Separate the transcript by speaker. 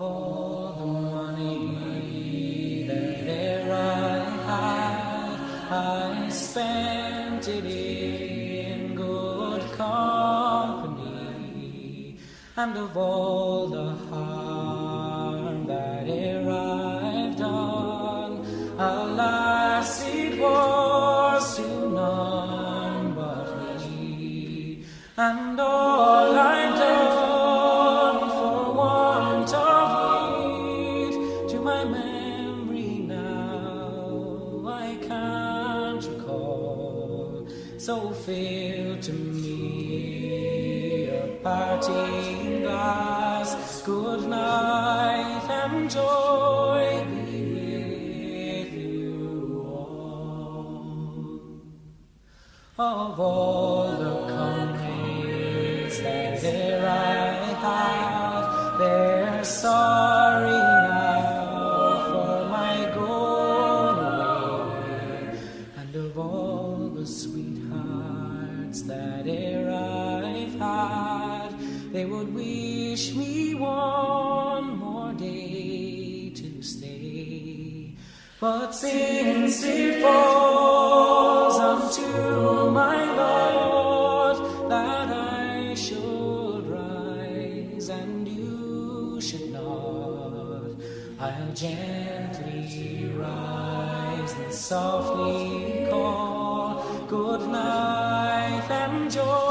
Speaker 1: all the money that I had, I spent it in good company, and of all the harm that e'er I've done, alas, it was to none but me, and all I've done So fill to me a parting glass. Good night and joy be with you all. Of all the companies that there I had, they're sorry now for my going away, and of all the sweethearts that e'er I've had, they would wish me one more day to stay. But since it falls unto my lot that I should rise and you should not, I'll gently rise and softly yo.